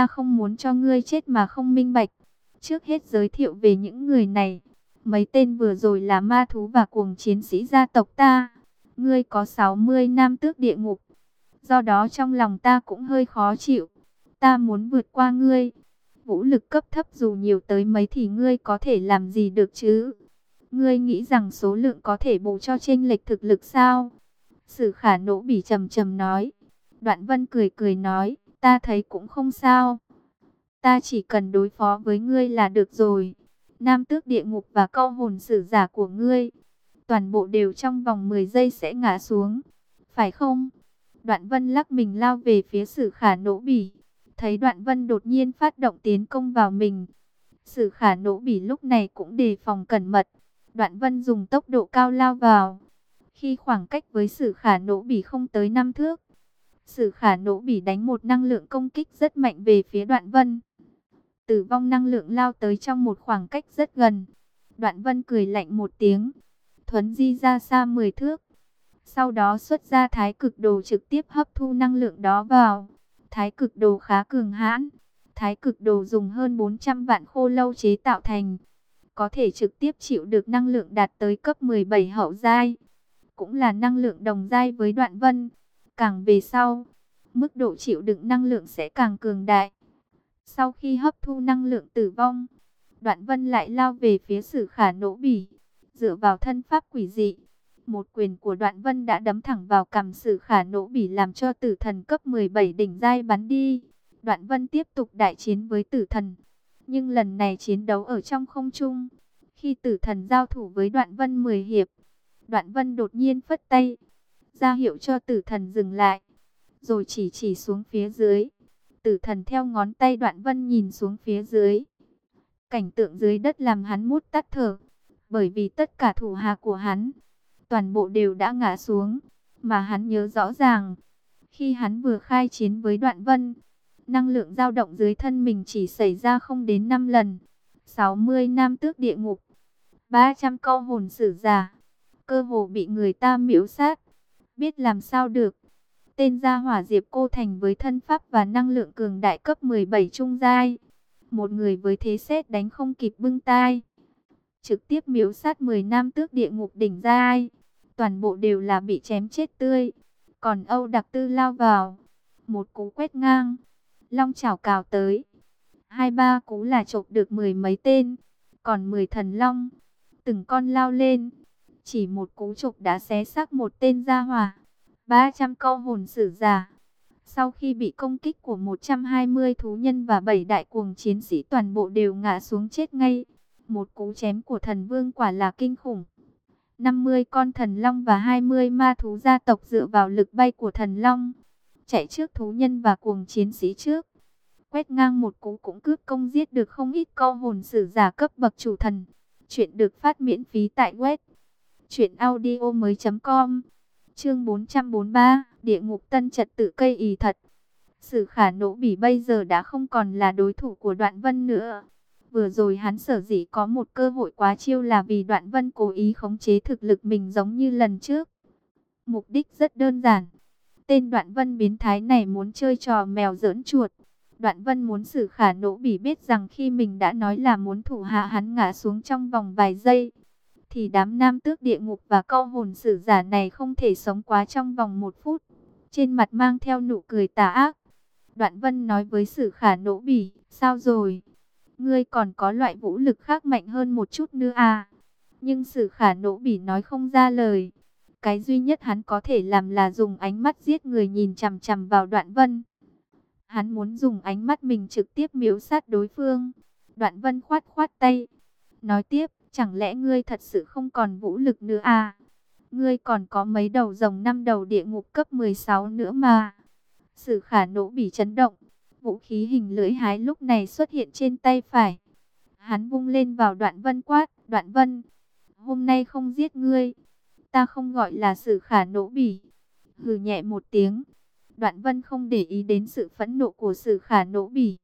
ta không muốn cho ngươi chết mà không minh bạch. Trước hết giới thiệu về những người này. Mấy tên vừa rồi là ma thú và cuồng chiến sĩ gia tộc ta. Ngươi có 60 năm tước địa ngục. Do đó trong lòng ta cũng hơi khó chịu. Ta muốn vượt qua ngươi. Vũ lực cấp thấp dù nhiều tới mấy thì ngươi có thể làm gì được chứ? Ngươi nghĩ rằng số lượng có thể bù cho chênh lệch thực lực sao? Sử khả nỗ bỉ trầm trầm nói. Đoạn vân cười cười nói, ta thấy cũng không sao. Ta chỉ cần đối phó với ngươi là được rồi. Nam tước địa ngục và câu hồn sử giả của ngươi. Toàn bộ đều trong vòng 10 giây sẽ ngã xuống. Phải không? Đoạn vân lắc mình lao về phía sử khả nỗ bỉ. Thấy đoạn vân đột nhiên phát động tiến công vào mình. Sử khả nỗ bỉ lúc này cũng đề phòng cẩn mật. Đoạn vân dùng tốc độ cao lao vào. Khi khoảng cách với sử khả nỗ bỉ không tới năm thước. Sử khả nỗ bỉ đánh một năng lượng công kích rất mạnh về phía đoạn vân. Tử vong năng lượng lao tới trong một khoảng cách rất gần. Đoạn vân cười lạnh một tiếng. Thuấn di ra xa 10 thước. Sau đó xuất ra thái cực đồ trực tiếp hấp thu năng lượng đó vào. Thái cực đồ khá cường hãn. Thái cực đồ dùng hơn 400 vạn khô lâu chế tạo thành. Có thể trực tiếp chịu được năng lượng đạt tới cấp 17 hậu giai. Cũng là năng lượng đồng giai với đoạn vân. Càng về sau, mức độ chịu đựng năng lượng sẽ càng cường đại. Sau khi hấp thu năng lượng tử vong, đoạn vân lại lao về phía sử khả nỗ bỉ. Dựa vào thân pháp quỷ dị, một quyền của đoạn vân đã đấm thẳng vào cằm sử khả nỗ bỉ làm cho tử thần cấp 17 đỉnh giai bắn đi. Đoạn vân tiếp tục đại chiến với tử thần. Nhưng lần này chiến đấu ở trong không trung. Khi tử thần giao thủ với đoạn vân 10 hiệp, đoạn vân đột nhiên phất tay ra hiệu cho tử thần dừng lại. Rồi chỉ chỉ xuống phía dưới. Tử thần theo ngón tay đoạn vân nhìn xuống phía dưới. Cảnh tượng dưới đất làm hắn mút tắt thở. Bởi vì tất cả thủ hạ của hắn, toàn bộ đều đã ngã xuống. Mà hắn nhớ rõ ràng, khi hắn vừa khai chiến với đoạn vân, năng lượng dao động dưới thân mình chỉ xảy ra không đến 5 lần. 60 năm tước địa ngục, 300 câu hồn sử giả, cơ hồ bị người ta miễu sát. Biết làm sao được. Tên gia hỏa Diệp Cô Thành với thân pháp và năng lượng cường đại cấp 17 trung giai. Một người với thế xét đánh không kịp bưng tai. Trực tiếp miếu sát 10 nam tước địa ngục đỉnh giai. Toàn bộ đều là bị chém chết tươi. Còn Âu Đặc Tư lao vào. Một cú quét ngang. Long chảo cào tới. Hai ba cú là chộp được mười mấy tên. Còn 10 thần long. Từng con lao lên. Chỉ một cú trục đã xé xác một tên gia hỏa. 300 câu hồn sử giả. Sau khi bị công kích của 120 thú nhân và 7 đại cuồng chiến sĩ toàn bộ đều ngã xuống chết ngay. Một cú chém của thần vương quả là kinh khủng. 50 con thần long và 20 ma thú gia tộc dựa vào lực bay của thần long. Chạy trước thú nhân và cuồng chiến sĩ trước. Quét ngang một cú cũng cướp công giết được không ít câu hồn sử giả cấp bậc chủ thần. Chuyện được phát miễn phí tại web. Chuyện audio mới.com Chương 443, địa ngục tân trật tự cây ý thật. Sử khả nỗ bỉ bây giờ đã không còn là đối thủ của đoạn vân nữa. Vừa rồi hắn sở dĩ có một cơ hội quá chiêu là vì đoạn vân cố ý khống chế thực lực mình giống như lần trước. Mục đích rất đơn giản. Tên đoạn vân biến thái này muốn chơi trò mèo giỡn chuột. Đoạn vân muốn sử khả nỗ bỉ biết rằng khi mình đã nói là muốn thủ hạ hắn ngã xuống trong vòng vài giây thì đám nam tước địa ngục và câu hồn sử giả này không thể sống quá trong vòng một phút. Trên mặt mang theo nụ cười tà ác. Đoạn vân nói với sử khả nỗ bỉ, sao rồi? Ngươi còn có loại vũ lực khác mạnh hơn một chút nữa à? Nhưng sử khả nỗ bỉ nói không ra lời. Cái duy nhất hắn có thể làm là dùng ánh mắt giết người nhìn chằm chằm vào đoạn vân. Hắn muốn dùng ánh mắt mình trực tiếp miếu sát đối phương. Đoạn vân khoát khoát tay. Nói tiếp, Chẳng lẽ ngươi thật sự không còn vũ lực nữa à? Ngươi còn có mấy đầu rồng năm đầu địa ngục cấp 16 nữa mà. Sử khả nỗ bị chấn động. Vũ khí hình lưỡi hái lúc này xuất hiện trên tay phải. Hắn vung lên vào đoạn vân quát. Đoạn vân, hôm nay không giết ngươi. Ta không gọi là sử khả nỗ bỉ. Hừ nhẹ một tiếng. Đoạn vân không để ý đến sự phẫn nộ của sử khả nỗ bỉ.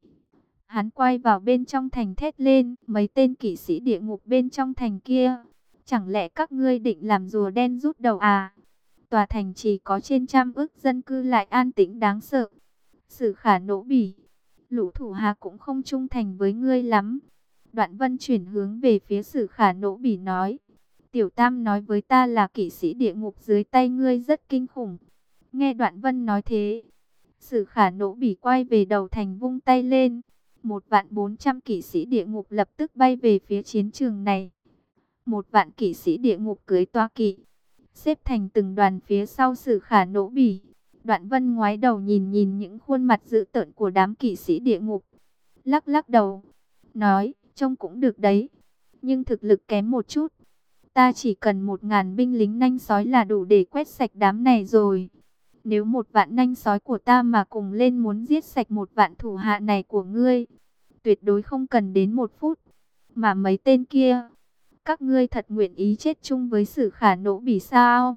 Hắn quay vào bên trong thành thét lên, mấy tên kỵ sĩ địa ngục bên trong thành kia. Chẳng lẽ các ngươi định làm rùa đen rút đầu à? Tòa thành chỉ có trên trăm ước dân cư lại an tĩnh đáng sợ. Sử khả nỗ bỉ. lũ thủ hạ cũng không trung thành với ngươi lắm. Đoạn vân chuyển hướng về phía sử khả nỗ bỉ nói. Tiểu Tam nói với ta là kỵ sĩ địa ngục dưới tay ngươi rất kinh khủng. Nghe đoạn vân nói thế. Sử khả nỗ bỉ quay về đầu thành vung tay lên. Một vạn bốn trăm kỵ sĩ địa ngục lập tức bay về phía chiến trường này. Một vạn kỵ sĩ địa ngục cưới toa kỵ. Xếp thành từng đoàn phía sau sự khả nỗ bỉ. Đoạn vân ngoái đầu nhìn nhìn những khuôn mặt dữ tợn của đám kỵ sĩ địa ngục. Lắc lắc đầu. Nói, trông cũng được đấy. Nhưng thực lực kém một chút. Ta chỉ cần một ngàn binh lính nanh sói là đủ để quét sạch đám này rồi. Nếu một vạn nanh sói của ta mà cùng lên muốn giết sạch một vạn thủ hạ này của ngươi, tuyệt đối không cần đến một phút. Mà mấy tên kia, các ngươi thật nguyện ý chết chung với sự khả nỗ bỉ sao?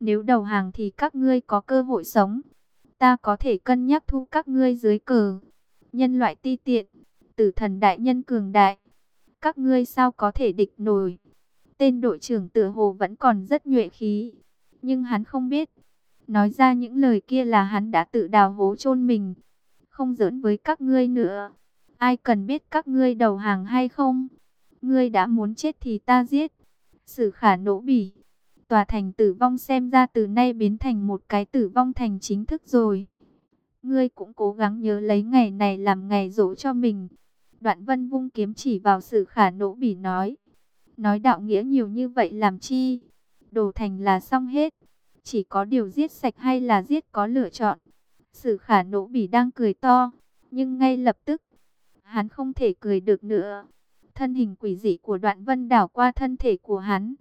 Nếu đầu hàng thì các ngươi có cơ hội sống. Ta có thể cân nhắc thu các ngươi dưới cờ. Nhân loại ti tiện, tử thần đại nhân cường đại. Các ngươi sao có thể địch nổi? Tên đội trưởng tử hồ vẫn còn rất nhuệ khí. Nhưng hắn không biết. Nói ra những lời kia là hắn đã tự đào hố chôn mình. Không giỡn với các ngươi nữa. Ai cần biết các ngươi đầu hàng hay không? Ngươi đã muốn chết thì ta giết. Sử khả nỗ bỉ. Tòa thành tử vong xem ra từ nay biến thành một cái tử vong thành chính thức rồi. Ngươi cũng cố gắng nhớ lấy ngày này làm ngày rỗ cho mình. Đoạn vân vung kiếm chỉ vào sử khả nỗ bỉ nói. Nói đạo nghĩa nhiều như vậy làm chi? Đồ thành là xong hết. Chỉ có điều giết sạch hay là giết có lựa chọn. Sử khả nỗ bỉ đang cười to. Nhưng ngay lập tức, hắn không thể cười được nữa. Thân hình quỷ dị của đoạn vân đảo qua thân thể của hắn.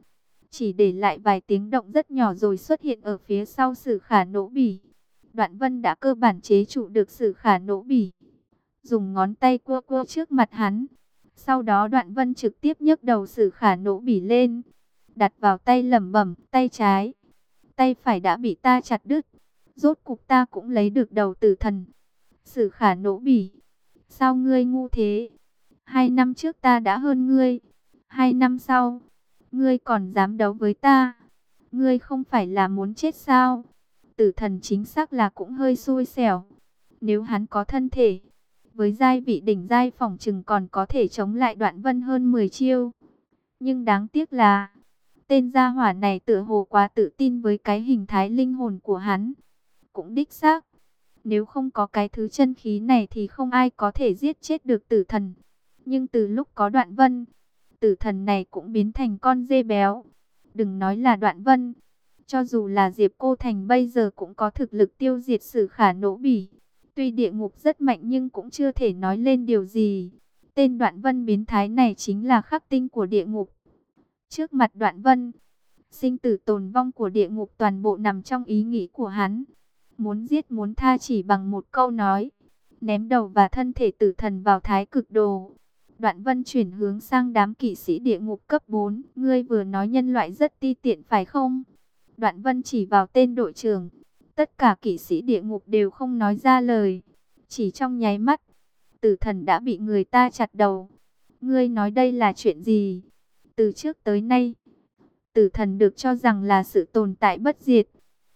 Chỉ để lại vài tiếng động rất nhỏ rồi xuất hiện ở phía sau sử khả nỗ bỉ. Đoạn vân đã cơ bản chế trụ được sử khả nỗ bỉ. Dùng ngón tay cua cua trước mặt hắn. Sau đó đoạn vân trực tiếp nhấc đầu sử khả nỗ bỉ lên. Đặt vào tay lẩm bẩm, tay trái. Tay phải đã bị ta chặt đứt. Rốt cục ta cũng lấy được đầu tử thần. Sử khả nỗ bỉ. Sao ngươi ngu thế? Hai năm trước ta đã hơn ngươi. Hai năm sau, ngươi còn dám đấu với ta. Ngươi không phải là muốn chết sao? Tử thần chính xác là cũng hơi xui xẻo. Nếu hắn có thân thể, với giai vị đỉnh giai phòng trừng còn có thể chống lại đoạn vân hơn 10 chiêu. Nhưng đáng tiếc là, tên gia hỏa này tựa hồ quá tự tin với cái hình thái linh hồn của hắn. Cũng đích xác, nếu không có cái thứ chân khí này thì không ai có thể giết chết được tử thần. Nhưng từ lúc có đoạn vân, tử thần này cũng biến thành con dê béo. Đừng nói là đoạn vân, cho dù là Diệp Cô Thành bây giờ cũng có thực lực tiêu diệt sử khả nỗ bỉ. Tuy địa ngục rất mạnh nhưng cũng chưa thể nói lên điều gì. Tên đoạn vân biến thái này chính là khắc tinh của địa ngục. Trước mặt đoạn vân, sinh tử tồn vong của địa ngục toàn bộ nằm trong ý nghĩ của hắn. Muốn giết muốn tha chỉ bằng một câu nói. Ném đầu và thân thể tử thần vào thái cực đồ. Đoạn vân chuyển hướng sang đám kỵ sĩ địa ngục cấp 4. Ngươi vừa nói nhân loại rất ti tiện phải không? Đoạn vân chỉ vào tên đội trưởng. Tất cả kỵ sĩ địa ngục đều không nói ra lời. Chỉ trong nháy mắt, tử thần đã bị người ta chặt đầu. Ngươi nói đây là chuyện gì? Từ trước tới nay, tử thần được cho rằng là sự tồn tại bất diệt.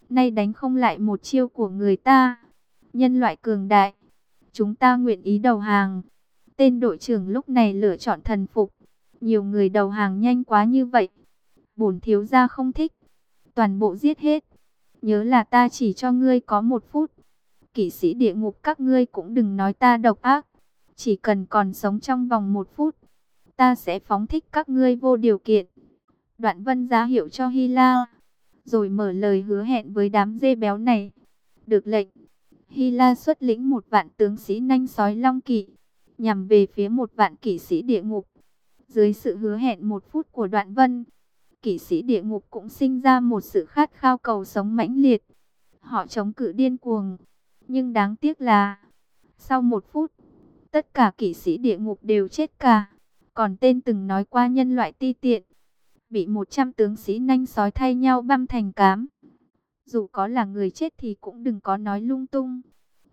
Nay đánh không lại một chiêu của người ta. Nhân loại cường đại. Chúng ta nguyện ý đầu hàng. Tên đội trưởng lúc này lựa chọn thần phục. Nhiều người đầu hàng nhanh quá như vậy. Bổn thiếu gia không thích. Toàn bộ giết hết. Nhớ là ta chỉ cho ngươi có một phút. Kỵ sĩ địa ngục các ngươi cũng đừng nói ta độc ác. Chỉ cần còn sống trong vòng một phút. Ta sẽ phóng thích các ngươi vô điều kiện. Đoạn vân giá hiệu cho Hy La. Rồi mở lời hứa hẹn với đám dê béo này. Được lệnh. Hy La xuất lĩnh một vạn tướng sĩ nanh sói long kỵ. Nhằm về phía một vạn kỵ sĩ địa ngục. Dưới sự hứa hẹn một phút của đoạn vân kỵ sĩ địa ngục cũng sinh ra một sự khát khao cầu sống mãnh liệt. Họ chống cự điên cuồng. Nhưng đáng tiếc là, sau một phút, tất cả kỵ sĩ địa ngục đều chết cả. Còn tên từng nói qua nhân loại ti tiện, bị 100 tướng sĩ nanh sói thay nhau băm thành cám. Dù có là người chết thì cũng đừng có nói lung tung.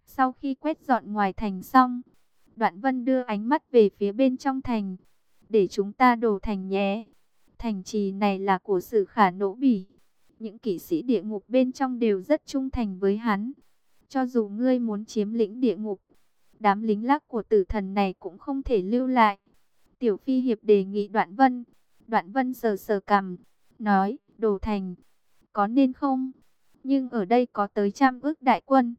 Sau khi quét dọn ngoài thành xong, Đoạn Vân đưa ánh mắt về phía bên trong thành. Để chúng ta đổ thành nhé. Thành trì này là của sự khả nỗ bỉ. Những kỵ sĩ địa ngục bên trong đều rất trung thành với hắn. Cho dù ngươi muốn chiếm lĩnh địa ngục, Đám lính lác của tử thần này cũng không thể lưu lại. Tiểu Phi Hiệp đề nghị Đoạn Vân. Đoạn Vân sờ sờ cằm, nói, đồ thành, có nên không? Nhưng ở đây có tới trăm ước đại quân.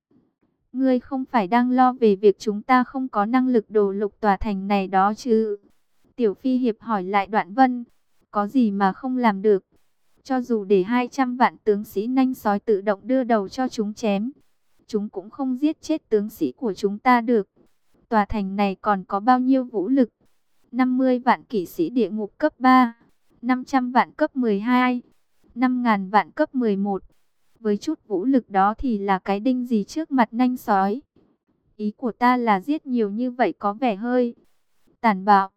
Ngươi không phải đang lo về việc chúng ta không có năng lực đồ lục tòa thành này đó chứ? Tiểu Phi Hiệp hỏi lại Đoạn Vân, có gì mà không làm được? Cho dù để 200 vạn tướng sĩ nanh sói tự động đưa đầu cho chúng chém, chúng cũng không giết chết tướng sĩ của chúng ta được. Tòa thành này còn có bao nhiêu vũ lực? 50 vạn kỵ sĩ địa ngục cấp 3, 500 vạn cấp 12, 5.000 vạn cấp 11. Với chút vũ lực đó thì là cái đinh gì trước mặt nanh sói. Ý của ta là giết nhiều như vậy có vẻ hơi tàn bạo.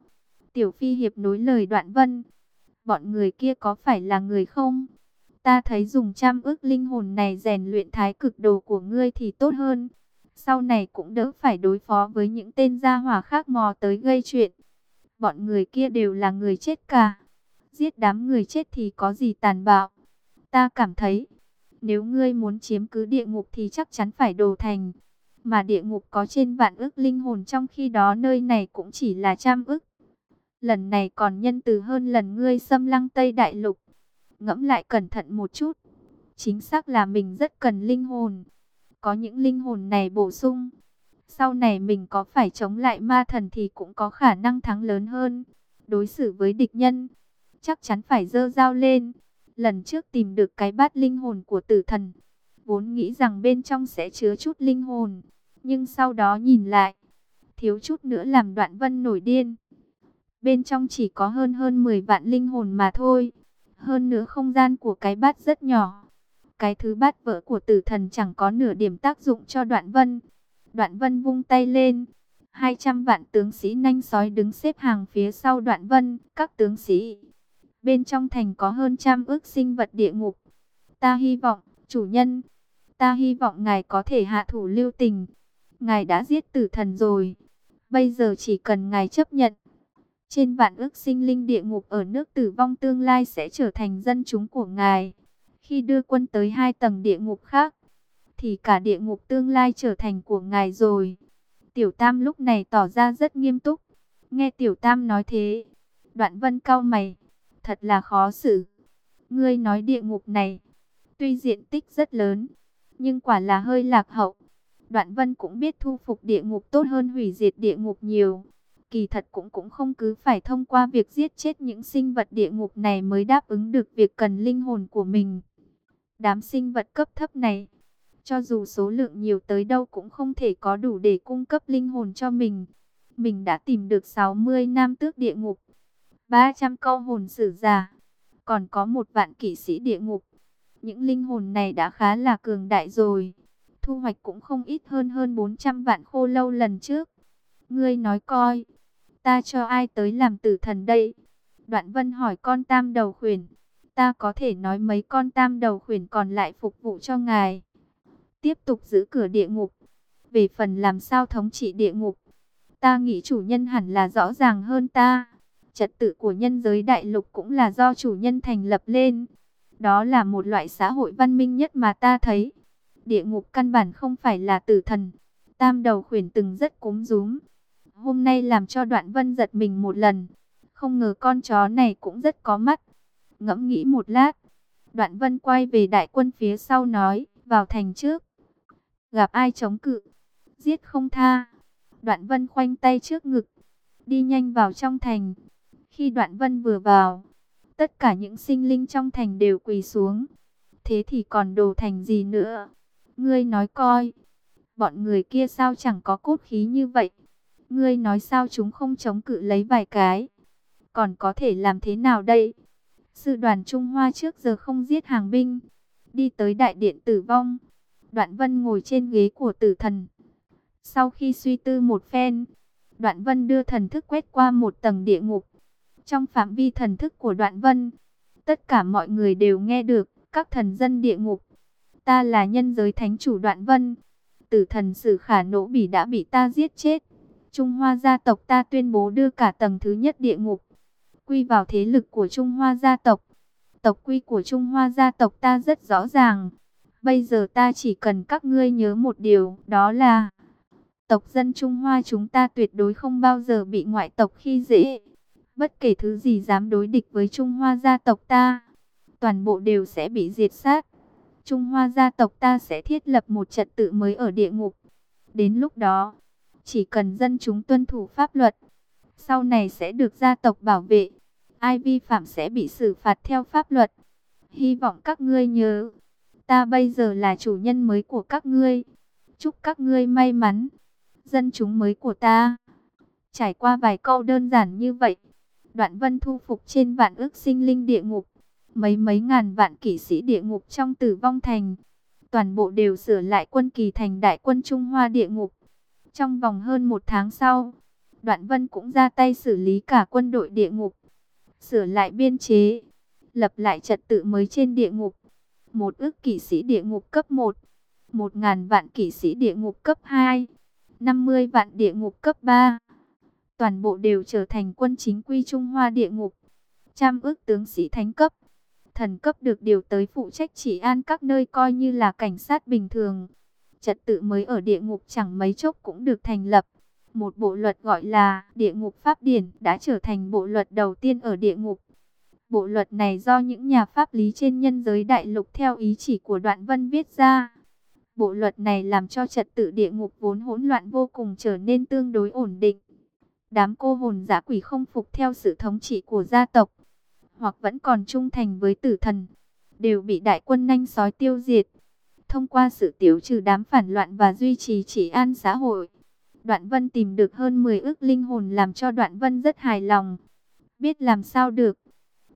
Tiểu Phi Hiệp nối lời đoạn vân. Bọn người kia có phải là người không? Ta thấy dùng trăm ước linh hồn này rèn luyện thái cực đồ của ngươi thì tốt hơn. Sau này cũng đỡ phải đối phó với những tên gia hỏa khác mò tới gây chuyện. Bọn người kia đều là người chết cả. Giết đám người chết thì có gì tàn bạo. Ta cảm thấy, nếu ngươi muốn chiếm cứ địa ngục thì chắc chắn phải đồ thành. Mà địa ngục có trên vạn ước linh hồn trong khi đó nơi này cũng chỉ là trăm ước. Lần này còn nhân từ hơn lần ngươi xâm lăng Tây Đại Lục. Ngẫm lại cẩn thận một chút. Chính xác là mình rất cần linh hồn. Có những linh hồn này bổ sung. Sau này mình có phải chống lại ma thần thì cũng có khả năng thắng lớn hơn. Đối xử với địch nhân. Chắc chắn phải dơ dao lên. Lần trước tìm được cái bát linh hồn của tử thần. Vốn nghĩ rằng bên trong sẽ chứa chút linh hồn. Nhưng sau đó nhìn lại. Thiếu chút nữa làm đoạn vân nổi điên. Bên trong chỉ có hơn hơn 10 vạn linh hồn mà thôi. Hơn nữa không gian của cái bát rất nhỏ. Cái thứ bát vỡ của tử thần chẳng có nửa điểm tác dụng cho đoạn vân. Đoạn vân vung tay lên. 200 vạn tướng sĩ nanh sói đứng xếp hàng phía sau đoạn vân. Các tướng sĩ. Bên trong thành có hơn trăm ước sinh vật địa ngục. Ta hy vọng, chủ nhân. Ta hy vọng ngài có thể hạ thủ lưu tình. Ngài đã giết tử thần rồi. Bây giờ chỉ cần ngài chấp nhận trên vạn ước sinh linh địa ngục ở nước tử vong tương lai sẽ trở thành dân chúng của ngài. Khi đưa quân tới hai tầng địa ngục khác, thì cả địa ngục tương lai trở thành của ngài rồi. Tiểu Tam lúc này tỏ ra rất nghiêm túc. Nghe Tiểu Tam nói thế, đoạn vân cau mày, thật là khó xử. Ngươi nói địa ngục này, tuy diện tích rất lớn, nhưng quả là hơi lạc hậu. Đoạn vân cũng biết thu phục địa ngục tốt hơn hủy diệt địa ngục nhiều kỳ thật cũng cũng không cứ phải thông qua việc giết chết những sinh vật địa ngục này mới đáp ứng được việc cần linh hồn của mình. Đám sinh vật cấp thấp này, cho dù số lượng nhiều tới đâu cũng không thể có đủ để cung cấp linh hồn cho mình. Mình đã tìm được 60 nam tước địa ngục, 300 câu hồn sử giả, còn có một vạn kỵ sĩ địa ngục. Những linh hồn này đã khá là cường đại rồi. Thu hoạch cũng không ít hơn hơn 400 vạn khô lâu lần trước. Ngươi nói coi, ta cho ai tới làm tử thần đây? Đoạn vân hỏi con tam đầu khuyển, ta có thể nói mấy con tam đầu khuyển còn lại phục vụ cho ngài. Tiếp tục giữ cửa địa ngục. Về phần làm sao thống trị địa ngục, ta nghĩ chủ nhân hẳn là rõ ràng hơn ta. Trật tự của nhân giới đại lục cũng là do chủ nhân thành lập lên. Đó là một loại xã hội văn minh nhất mà ta thấy. Địa ngục căn bản không phải là tử thần. Tam đầu khuyển từng rất cúm rúm hôm nay làm cho đoạn vân giật mình một lần. Không ngờ con chó này cũng rất có mắt. Ngẫm nghĩ một lát, đoạn vân quay về đại quân phía sau nói, vào thành trước. Gặp ai chống cự, giết không tha. Đoạn vân khoanh tay trước ngực, đi nhanh vào trong thành. Khi đoạn vân vừa vào, tất cả những sinh linh trong thành đều quỳ xuống. Thế thì còn đồ thành gì nữa? Ngươi nói coi, bọn người kia sao chẳng có cốt khí như vậy? Ngươi nói sao chúng không chống cự lấy vài cái? Còn có thể làm thế nào đây? Sư đoàn Trung Hoa trước giờ không giết hàng binh. Đi tới đại điện tử vong. Đoạn vân ngồi trên ghế của tử thần. Sau khi suy tư một phen, đoạn vân đưa thần thức quét qua một tầng địa ngục. Trong phạm vi thần thức của đoạn vân, tất cả mọi người đều nghe được các thần dân địa ngục. Ta là nhân giới thánh chủ đoạn vân. Tử thần sử khả nỗ bỉ đã bị ta giết chết. Trung Hoa gia tộc ta tuyên bố đưa cả tầng thứ nhất địa ngục, quy vào thế lực của Trung Hoa gia tộc. Tộc quy của Trung Hoa gia tộc ta rất rõ ràng. Bây giờ ta chỉ cần các ngươi nhớ một điều, đó là tộc dân Trung Hoa chúng ta tuyệt đối không bao giờ bị ngoại tộc khi dễ. Bất kể thứ gì dám đối địch với Trung Hoa gia tộc ta, toàn bộ đều sẽ bị diệt sát. Trung Hoa gia tộc ta sẽ thiết lập một trật tự mới ở địa ngục. Đến lúc đó, chỉ cần dân chúng tuân thủ pháp luật, sau này sẽ được gia tộc bảo vệ. Ai vi phạm sẽ bị xử phạt theo pháp luật. Hy vọng các ngươi nhớ, ta bây giờ là chủ nhân mới của các ngươi. Chúc các ngươi may mắn, dân chúng mới của ta. Trải qua vài câu đơn giản như vậy, Đoạn Vân thu phục trên vạn ước sinh linh địa ngục, mấy mấy ngàn vạn kỷ sĩ địa ngục trong tử vong thành. Toàn bộ đều sửa lại quân kỳ thành đại quân Trung Hoa địa ngục. Trong vòng hơn một tháng sau, Đoạn Vân cũng ra tay xử lý cả quân đội địa ngục, sửa lại biên chế, lập lại trật tự mới trên địa ngục. Một ước kỵ sĩ địa ngục cấp 1, một ngàn vạn kỵ sĩ địa ngục cấp 2, 50 vạn địa ngục cấp 3. Toàn bộ đều trở thành quân chính quy Trung Hoa địa ngục. Trăm ước tướng sĩ thánh cấp, thần cấp được điều tới phụ trách chỉ an các nơi coi như là cảnh sát bình thường. Trật tự mới ở địa ngục chẳng mấy chốc cũng được thành lập. Một bộ luật gọi là Địa ngục Pháp Điển đã trở thành bộ luật đầu tiên ở địa ngục. Bộ luật này do những nhà pháp lý trên nhân giới đại lục theo ý chỉ của Đoạn Vân viết ra. Bộ luật này làm cho trật tự địa ngục vốn hỗn loạn vô cùng trở nên tương đối ổn định. Đám cô hồn giả quỷ không phục theo sự thống trị của gia tộc, hoặc vẫn còn trung thành với tử thần, đều bị đại quân nhanh sói tiêu diệt. Thông qua sự tiểu trừ đám phản loạn và duy trì trị an xã hội, Đoạn Vân tìm được hơn 10 ước linh hồn làm cho Đoạn Vân rất hài lòng. Biết làm sao được,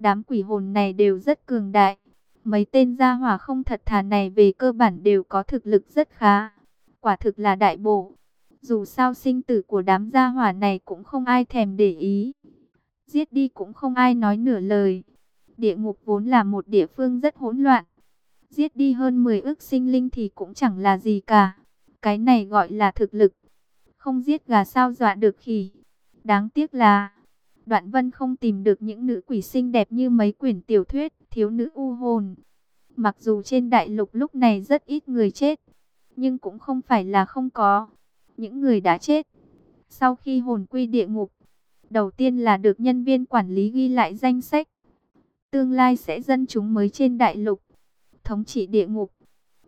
đám quỷ hồn này đều rất cường đại. Mấy tên gia hỏa không thật thà này về cơ bản đều có thực lực rất khá. Quả thực là đại bộ. Dù sao sinh tử của đám gia hỏa này cũng không ai thèm để ý. Giết đi cũng không ai nói nửa lời. Địa ngục vốn là một địa phương rất hỗn loạn. Giết đi hơn 10 ước sinh linh thì cũng chẳng là gì cả. Cái này gọi là thực lực. Không giết gà sao dọa được khỉ. Đáng tiếc là Đoạn Vân không tìm được những nữ quỷ xinh đẹp như mấy quyển tiểu thuyết thiếu nữ u hồn. Mặc dù trên đại lục lúc này rất ít người chết, nhưng cũng không phải là không có. Những người đã chết, sau khi hồn quy địa ngục, đầu tiên là được nhân viên quản lý ghi lại danh sách. Tương lai sẽ dân chúng mới trên đại lục, thống trị địa ngục.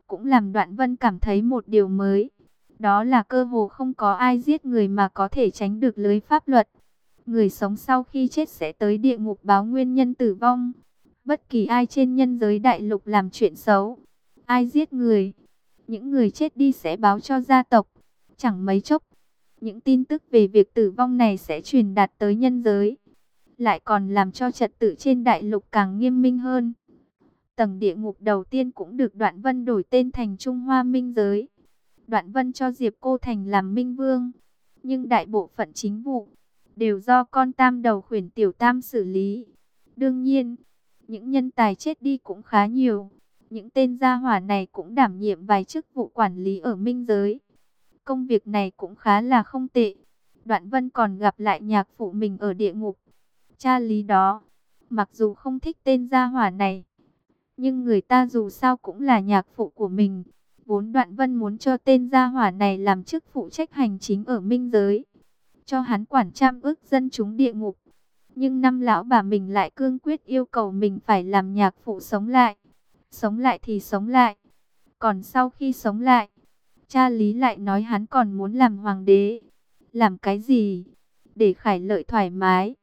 Cũng làm đoạn vân cảm thấy một điều mới. Đó là cơ hồ không có ai giết người mà có thể tránh được lưới pháp luật. Người sống sau khi chết sẽ tới địa ngục báo nguyên nhân tử vong. Bất kỳ ai trên nhân giới đại lục làm chuyện xấu, ai giết người, những người chết đi sẽ báo cho gia tộc. Chẳng mấy chốc, những tin tức về việc tử vong này sẽ truyền đạt tới nhân giới. Lại còn làm cho trật tự trên đại lục càng nghiêm minh hơn. Tầng địa ngục đầu tiên cũng được Đoạn Vân đổi tên thành Trung Hoa Minh Giới. Đoạn Vân cho Diệp Cô Thành làm Minh Vương. Nhưng đại bộ phận chính vụ đều do con tam đầu khuyển tiểu tam xử lý. Đương nhiên, những nhân tài chết đi cũng khá nhiều. Những tên gia hỏa này cũng đảm nhiệm vài chức vụ quản lý ở minh giới. Công việc này cũng khá là không tệ. Đoạn Vân còn gặp lại nhạc phụ mình ở địa ngục. Cha lý đó, mặc dù không thích tên gia hỏa này, nhưng người ta dù sao cũng là nhạc phụ của mình. Vốn Đoạn Vân muốn cho tên gia hỏa này làm chức phụ trách hành chính ở minh giới cho hắn quản trăm ước dân chúng địa ngục. Nhưng năm lão bà mình lại cương quyết yêu cầu mình phải làm nhạc phụ sống lại. Sống lại thì sống lại. Còn sau khi sống lại, cha Lý lại nói hắn còn muốn làm hoàng đế. Làm cái gì? Để khải lợi thoải mái.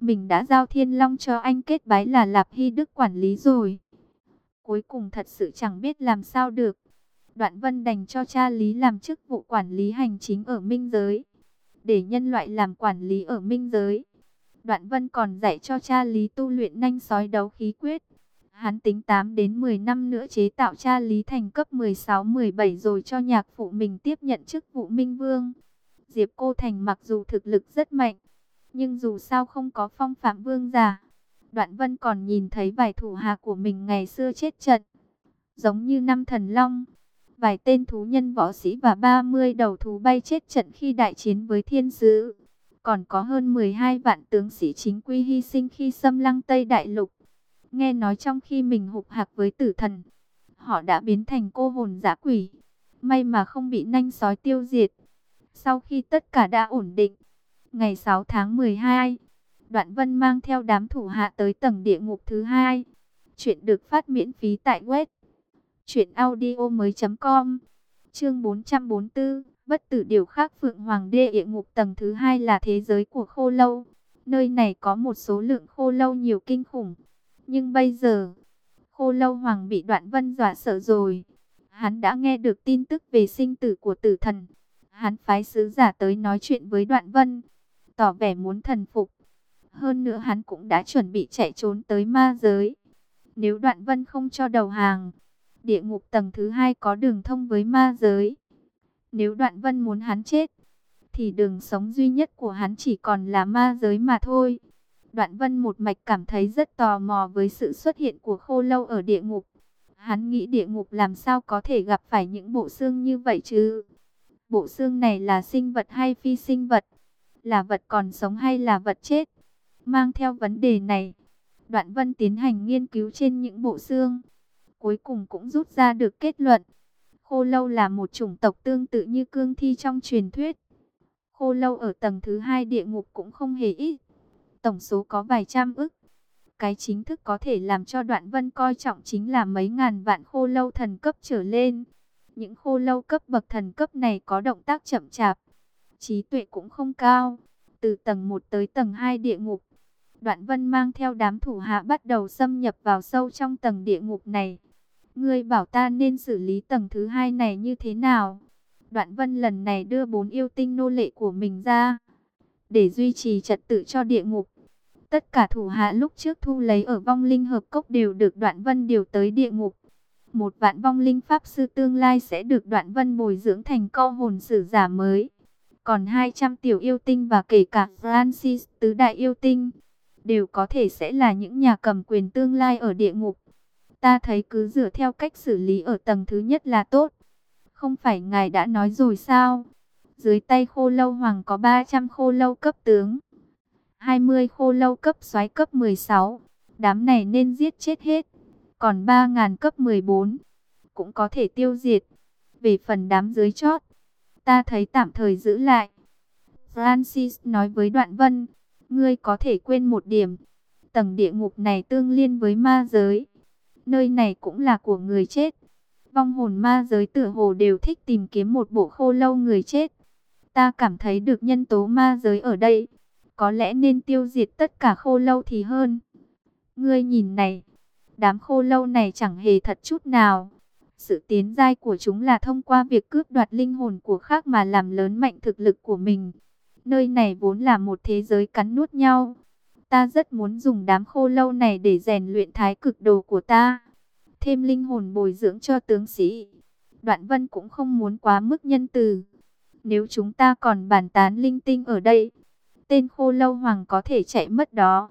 Mình đã giao thiên long cho anh kết bái là Lạp Hy Đức quản lý rồi. Cuối cùng thật sự chẳng biết làm sao được. Đoạn Vân đành cho cha Lý làm chức vụ quản lý hành chính ở Minh Giới để nhân loại làm quản lý ở minh giới. Đoạn Vân còn dạy cho cha Lý tu luyện nhanh sói đấu khí quyết. Hắn tính 8 đến 10 năm nữa chế tạo cha Lý thành cấp 16-17 rồi cho nhạc phụ mình tiếp nhận chức vụ Minh Vương. Diệp Cô Thành mặc dù thực lực rất mạnh, nhưng dù sao không có phong phạm vương giả. Đoạn Vân còn nhìn thấy vài thủ hạ của mình ngày xưa chết trận, giống như năm thần long vài tên thú nhân võ sĩ và 30 đầu thú bay chết trận khi đại chiến với thiên sứ. Còn có hơn 12 vạn tướng sĩ chính quy hy sinh khi xâm lăng Tây Đại Lục. Nghe nói trong khi mình hụp hạc với tử thần, họ đã biến thành cô hồn giả quỷ. May mà không bị nanh sói tiêu diệt. Sau khi tất cả đã ổn định, ngày 6 tháng 12, Đoạn Vân mang theo đám thủ hạ tới tầng địa ngục thứ hai. Chuyện được phát miễn phí tại web truyệnaudiomoi.com. Chương 444, bất tử điều khác Phượng Hoàng Đê địa ngục tầng thứ hai là thế giới của khô lâu. Nơi này có một số lượng khô lâu nhiều kinh khủng, nhưng bây giờ Khô Lâu Hoàng bị Đoạn Vân dọa sợ rồi. Hắn đã nghe được tin tức về sinh tử của tử thần. Hắn phái sứ giả tới nói chuyện với Đoạn Vân, tỏ vẻ muốn thần phục. Hơn nữa hắn cũng đã chuẩn bị chạy trốn tới ma giới. Nếu Đoạn Vân không cho đầu hàng, địa ngục tầng thứ hai có đường thông với ma giới. Nếu Đoạn Vân muốn hắn chết, thì đường sống duy nhất của hắn chỉ còn là ma giới mà thôi. Đoạn Vân một mạch cảm thấy rất tò mò với sự xuất hiện của khô lâu ở địa ngục. Hắn nghĩ địa ngục làm sao có thể gặp phải những bộ xương như vậy chứ? Bộ xương này là sinh vật hay phi sinh vật? Là vật còn sống hay là vật chết? Mang theo vấn đề này, Đoạn Vân tiến hành nghiên cứu trên những bộ xương. Cuối cùng cũng rút ra được kết luận. Khô lâu là một chủng tộc tương tự như cương thi trong truyền thuyết. Khô lâu ở tầng thứ hai địa ngục cũng không hề ít tổng số có vài trăm ức. Cái chính thức có thể làm cho đoạn vân coi trọng chính là mấy ngàn vạn khô lâu thần cấp trở lên. Những khô lâu cấp bậc thần cấp này có động tác chậm chạp, trí tuệ cũng không cao. Từ tầng 1 tới tầng 2 địa ngục, Đoạn Vân mang theo đám thủ hạ bắt đầu xâm nhập vào sâu trong tầng địa ngục này. Ngươi bảo ta nên xử lý tầng thứ hai này như thế nào? Đoạn Vân lần này đưa bốn yêu tinh nô lệ của mình ra, để duy trì trật tự cho địa ngục. Tất cả thủ hạ lúc trước thu lấy ở vong linh hợp cốc đều được đoạn vân điều tới địa ngục. Một vạn vong linh pháp sư tương lai sẽ được đoạn vân bồi dưỡng thành câu hồn sử giả mới. Còn 200 tiểu yêu tinh và kể cả Francis tứ đại yêu tinh, đều có thể sẽ là những nhà cầm quyền tương lai ở địa ngục. Ta thấy cứ dựa theo cách xử lý ở tầng thứ nhất là tốt. Không phải ngài đã nói rồi sao? Dưới tay khô lâu hoàng có 300 khô lâu cấp tướng. 20 khô lâu cấp xoáy cấp 16. Đám này nên giết chết hết. Còn 3.000 cấp 14 cũng có thể tiêu diệt. Về phần đám dưới chót, ta thấy tạm thời giữ lại. Francis nói với Đoạn Vân, ngươi có thể quên một điểm. Tầng địa ngục này tương liên với ma giới. Nơi này cũng là của người chết. Vong hồn ma giới tử hồ đều thích tìm kiếm một bộ khô lâu người chết. Ta cảm thấy được nhân tố ma giới ở đây có lẽ nên tiêu diệt tất cả khô lâu thì hơn. Ngươi nhìn này, đám khô lâu này chẳng hề thật chút nào. Sự tiến giai của chúng là thông qua việc cướp đoạt linh hồn của khác mà làm lớn mạnh thực lực của mình. Nơi này vốn là một thế giới cắn nuốt nhau. Ta rất muốn dùng đám khô lâu này để rèn luyện thái cực đồ của ta. Thêm linh hồn bồi dưỡng cho tướng sĩ. Đoạn vân cũng không muốn quá mức nhân từ. Nếu chúng ta còn bàn tán linh tinh ở đây, tên khô lâu hoàng có thể chạy mất đó.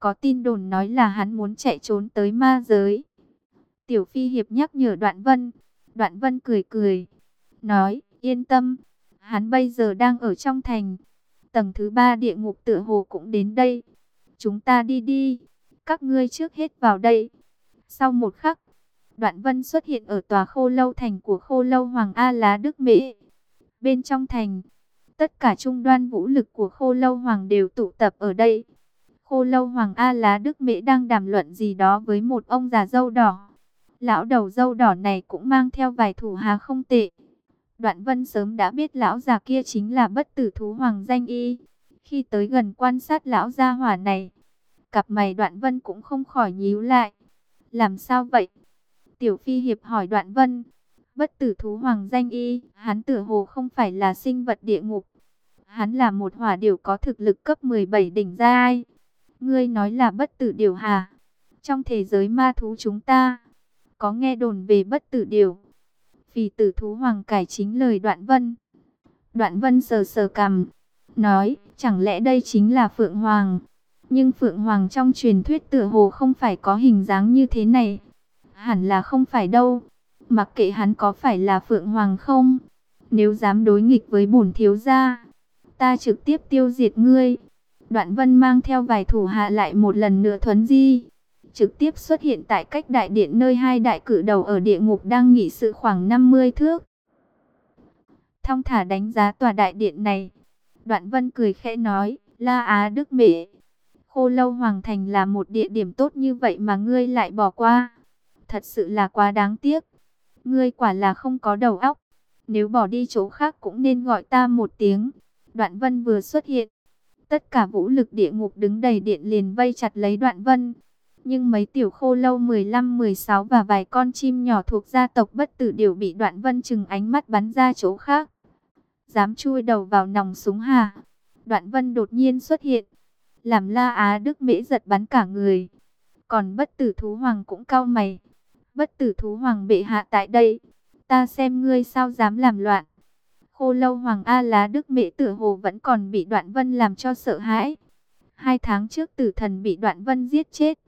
Có tin đồn nói là hắn muốn chạy trốn tới ma giới. Tiểu Phi Hiệp nhắc nhở Đoạn Vân. Đoạn Vân cười cười. Nói, yên tâm. Hắn bây giờ đang ở trong thành. Tầng thứ ba địa ngục tựa hồ cũng đến đây. Chúng ta đi đi. Các ngươi trước hết vào đây. Sau một khắc, Đoạn Vân xuất hiện ở tòa khô lâu thành của khô lâu Hoàng A Lá Đức Mễ. Bên trong thành, Tất cả trung đoan vũ lực của Khô Lâu Hoàng đều tụ tập ở đây. Khô Lâu Hoàng A Lá Đức Mễ đang đàm luận gì đó với một ông già dâu đỏ. Lão đầu dâu đỏ này cũng mang theo vài thủ hà không tệ. Đoạn Vân sớm đã biết lão già kia chính là bất tử thú Hoàng Danh Y. Khi tới gần quan sát lão gia hỏa này, cặp mày Đoạn Vân cũng không khỏi nhíu lại. Làm sao vậy? Tiểu Phi Hiệp hỏi Đoạn Vân. Bất tử thú Hoàng Danh Y, hắn tử hồ không phải là sinh vật địa ngục, Hắn là một hỏa điểu có thực lực cấp 17 đỉnh giai. Ngươi nói là bất tử điểu hà? Trong thế giới ma thú chúng ta, có nghe đồn về bất tử điểu. vì tử thú hoàng cải chính lời đoạn vân. Đoạn vân sờ sờ cằm, nói, chẳng lẽ đây chính là Phượng Hoàng? Nhưng Phượng Hoàng trong truyền thuyết tựa hồ không phải có hình dáng như thế này. Hẳn là không phải đâu. Mặc kệ hắn có phải là Phượng Hoàng không? Nếu dám đối nghịch với bổn thiếu gia, ta trực tiếp tiêu diệt ngươi. Đoạn vân mang theo vài thủ hạ lại một lần nữa thuấn di. Trực tiếp xuất hiện tại cách đại điện nơi hai đại cử đầu ở địa ngục đang nghỉ sự khoảng 50 thước. thong thả đánh giá tòa đại điện này. Đoạn vân cười khẽ nói, La Á Đức Mệ, khô lâu Hoàng Thành là một địa điểm tốt như vậy mà ngươi lại bỏ qua. Thật sự là quá đáng tiếc. Ngươi quả là không có đầu óc. Nếu bỏ đi chỗ khác cũng nên gọi ta một tiếng. Đoạn vân vừa xuất hiện. Tất cả vũ lực địa ngục đứng đầy điện liền vây chặt lấy đoạn vân. Nhưng mấy tiểu khô lâu 15-16 và vài con chim nhỏ thuộc gia tộc bất tử đều bị đoạn vân chừng ánh mắt bắn ra chỗ khác. Dám chui đầu vào nòng súng hà. Đoạn vân đột nhiên xuất hiện. Làm la á đức mễ giật bắn cả người. Còn bất tử thú hoàng cũng cao mày. Bất tử thú hoàng bệ hạ tại đây. Ta xem ngươi sao dám làm loạn. Khô lâu hoàng A lá đức mễ tử hồ vẫn còn bị đoạn vân làm cho sợ hãi. Hai tháng trước tử thần bị đoạn vân giết chết.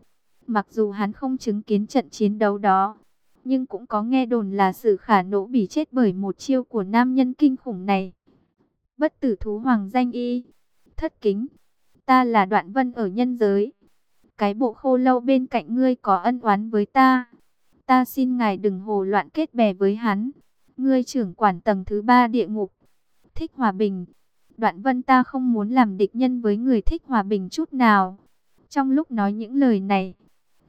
Mặc dù hắn không chứng kiến trận chiến đấu đó, nhưng cũng có nghe đồn là sự khả nỗ bị chết bởi một chiêu của nam nhân kinh khủng này. Bất tử thú hoàng danh y, thất kính, ta là đoạn vân ở nhân giới. Cái bộ khô lâu bên cạnh ngươi có ân oán với ta. Ta xin ngài đừng hồ loạn kết bè với hắn. Ngươi trưởng quản tầng thứ ba địa ngục. Thích hòa bình. Đoạn vân ta không muốn làm địch nhân với người thích hòa bình chút nào. Trong lúc nói những lời này,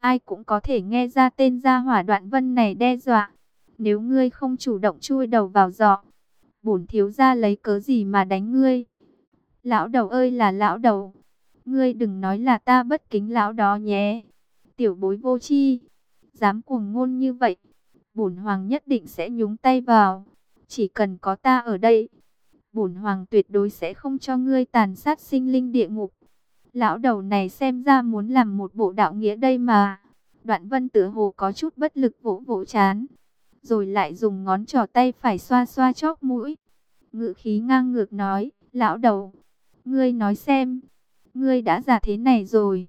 ai cũng có thể nghe ra tên gia hỏa đoạn vân này đe dọa. Nếu ngươi không chủ động chui đầu vào giọ, bổn thiếu gia lấy cớ gì mà đánh ngươi? Lão đầu ơi là lão đầu, ngươi đừng nói là ta bất kính lão đó nhé. Tiểu bối vô chi, dám cuồng ngôn như vậy, bổn hoàng nhất định sẽ nhúng tay vào. Chỉ cần có ta ở đây, bổn hoàng tuyệt đối sẽ không cho ngươi tàn sát sinh linh địa ngục. Lão đầu này xem ra muốn làm một bộ đạo nghĩa đây mà. Đoạn vân tử hồ có chút bất lực vỗ vỗ chán. Rồi lại dùng ngón trỏ tay phải xoa xoa chóp mũi. Ngự khí ngang ngược nói, lão đầu, ngươi nói xem, ngươi đã già thế này rồi.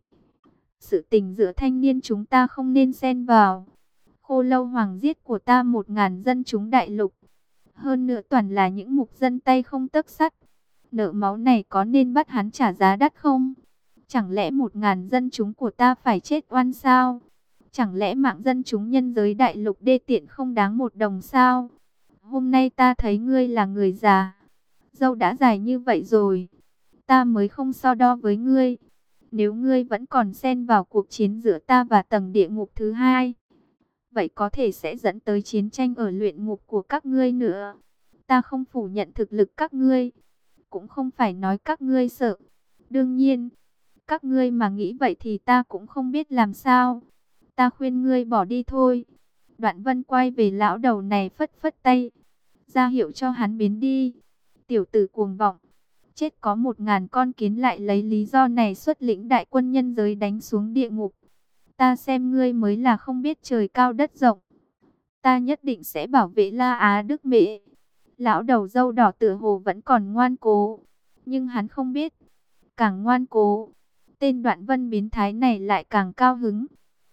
Sự tình giữa thanh niên chúng ta không nên xen vào. Khô lâu hoàng giết của ta một ngàn dân chúng đại lục. Hơn nữa toàn là những mục dân tay không tấc sắt. Nợ máu này có nên bắt hắn trả giá đắt không? Chẳng lẽ một ngàn dân chúng của ta phải chết oan sao? Chẳng lẽ mạng dân chúng nhân giới đại lục đê tiện không đáng một đồng sao? Hôm nay ta thấy ngươi là người già. Dâu đã dài như vậy rồi. Ta mới không so đo với ngươi. Nếu ngươi vẫn còn xen vào cuộc chiến giữa ta và tầng địa ngục thứ hai. Vậy có thể sẽ dẫn tới chiến tranh ở luyện ngục của các ngươi nữa. Ta không phủ nhận thực lực các ngươi. Cũng không phải nói các ngươi sợ. Đương nhiên các ngươi mà nghĩ vậy thì ta cũng không biết làm sao. Ta khuyên ngươi bỏ đi thôi. Đoạn vân quay về lão đầu này phất phất tay. ra hiệu cho hắn biến đi. Tiểu tử cuồng vọng. Chết có một ngàn con kiến lại lấy lý do này xuất lĩnh đại quân nhân giới đánh xuống địa ngục. Ta xem ngươi mới là không biết trời cao đất rộng. Ta nhất định sẽ bảo vệ La Á Đức Mễ. Lão đầu dâu đỏ tựa hồ vẫn còn ngoan cố. Nhưng hắn không biết. Càng ngoan cố, Tên đoạn vân biến thái này lại càng cao hứng.